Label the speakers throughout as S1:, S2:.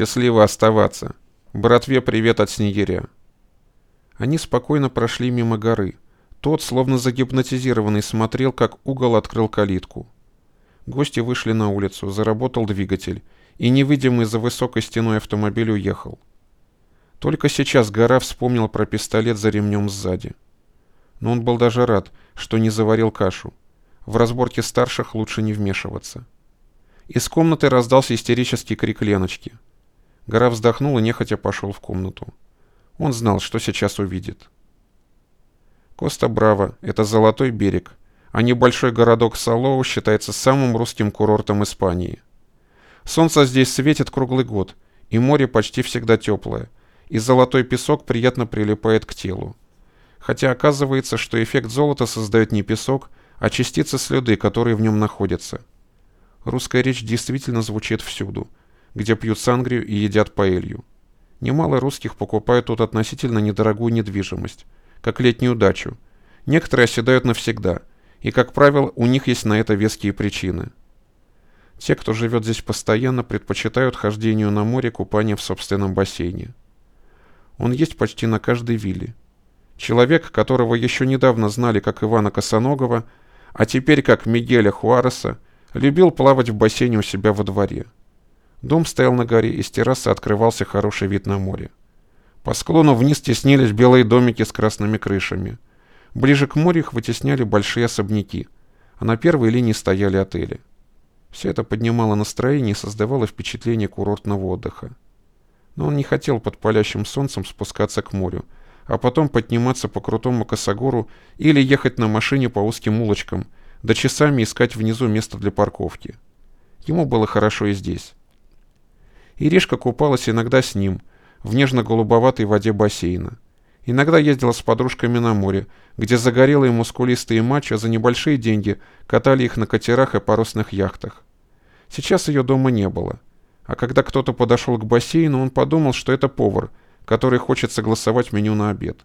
S1: Счастливо оставаться. Братве привет от снегиря. Они спокойно прошли мимо горы. Тот, словно загипнотизированный, смотрел, как угол открыл калитку. Гости вышли на улицу, заработал двигатель, и невидимый за высокой стеной автомобиль уехал. Только сейчас Гора вспомнил про пистолет за ремнем сзади. Но он был даже рад, что не заварил кашу. В разборке старших лучше не вмешиваться. Из комнаты раздался истерический крик Леночки. Гора вздохнул и нехотя пошел в комнату. Он знал, что сейчас увидит. Коста-Браво – это золотой берег, а небольшой городок Салоу считается самым русским курортом Испании. Солнце здесь светит круглый год, и море почти всегда теплое, и золотой песок приятно прилипает к телу. Хотя оказывается, что эффект золота создает не песок, а частицы слюды, которые в нем находятся. Русская речь действительно звучит всюду, где пьют сангрию и едят паэлью. Немало русских покупают тут относительно недорогую недвижимость, как летнюю дачу. Некоторые оседают навсегда, и, как правило, у них есть на это веские причины. Те, кто живет здесь постоянно, предпочитают хождению на море купание в собственном бассейне. Он есть почти на каждой вилле. Человек, которого еще недавно знали как Ивана Косоногова, а теперь как Мигеля Хуареса, любил плавать в бассейне у себя во дворе. Дом стоял на горе, и с террасы открывался хороший вид на море. По склону вниз теснились белые домики с красными крышами. Ближе к морю их вытесняли большие особняки, а на первой линии стояли отели. Все это поднимало настроение и создавало впечатление курортного отдыха. Но он не хотел под палящим солнцем спускаться к морю, а потом подниматься по крутому косогору или ехать на машине по узким улочкам, да часами искать внизу место для парковки. Ему было хорошо и здесь. Иришка купалась иногда с ним, в нежно-голубоватой воде бассейна. Иногда ездила с подружками на море, где загорелые мускулистые мачо за небольшие деньги катали их на катерах и парусных яхтах. Сейчас ее дома не было. А когда кто-то подошел к бассейну, он подумал, что это повар, который хочет согласовать меню на обед.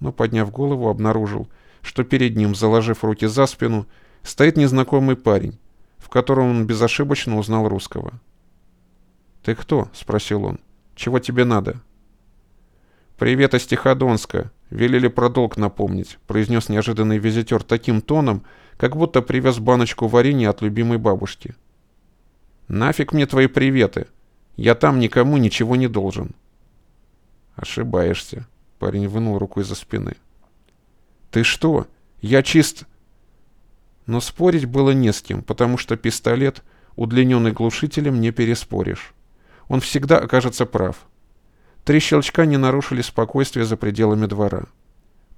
S1: Но, подняв голову, обнаружил, что перед ним, заложив руки за спину, стоит незнакомый парень, в котором он безошибочно узнал русского. «Ты кто?» — спросил он. «Чего тебе надо?» «Привет из Тиходонска. Велели про долг напомнить», — произнес неожиданный визитер таким тоном, как будто привез баночку варенья от любимой бабушки. «Нафиг мне твои приветы. Я там никому ничего не должен». «Ошибаешься», — парень вынул руку из-за спины. «Ты что? Я чист...» Но спорить было не с кем, потому что пистолет, удлиненный глушителем, не переспоришь он всегда окажется прав. Три щелчка не нарушили спокойствие за пределами двора.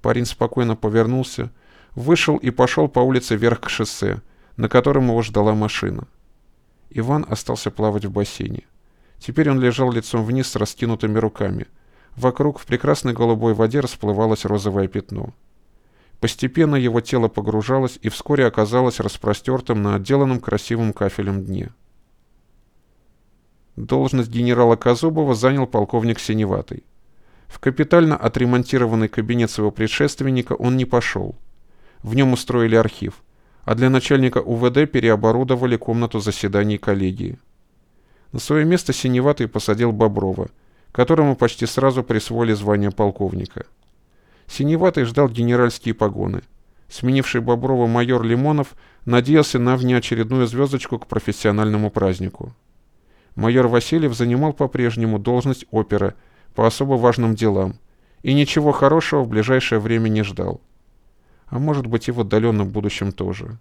S1: Парень спокойно повернулся, вышел и пошел по улице вверх к шоссе, на котором его ждала машина. Иван остался плавать в бассейне. Теперь он лежал лицом вниз с раскинутыми руками. Вокруг в прекрасной голубой воде расплывалось розовое пятно. Постепенно его тело погружалось и вскоре оказалось распростертым на отделанном красивым кафелем дне. Должность генерала Казубова занял полковник Синеватый. В капитально отремонтированный кабинет своего предшественника он не пошел. В нем устроили архив, а для начальника УВД переоборудовали комнату заседаний коллегии. На свое место Синеватый посадил Боброва, которому почти сразу присвоили звание полковника. Синеватый ждал генеральские погоны. Сменивший Боброва майор Лимонов надеялся на внеочередную звездочку к профессиональному празднику майор Васильев занимал по-прежнему должность опера по особо важным делам и ничего хорошего в ближайшее время не ждал. А может быть и в отдаленном будущем тоже.